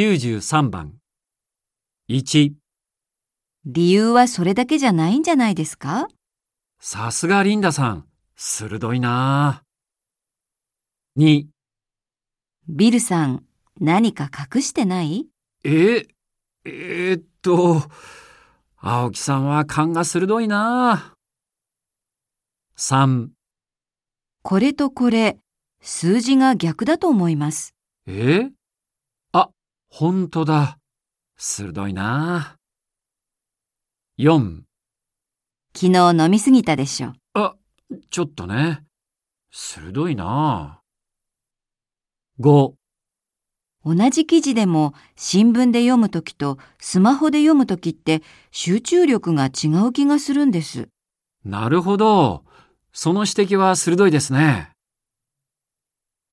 93番。1、理由はそれだけじゃないんじゃないですか？さすがリンダさん。鋭いなあ。2、ビルさん、何か隠してない？え、えーっと、青木さんは勘が鋭いなあ。3、これとこれ、数字が逆だと思います。え？あ、ほんとだ。鋭いなあ。4、昨日飲みすぎたでしょ。あ、ちょっとね。鋭いなあ。5、同じ記事でも新聞で読むときとスマホで読むときって集中力が違う気がするんです。なるほど。その指摘は鋭いですね。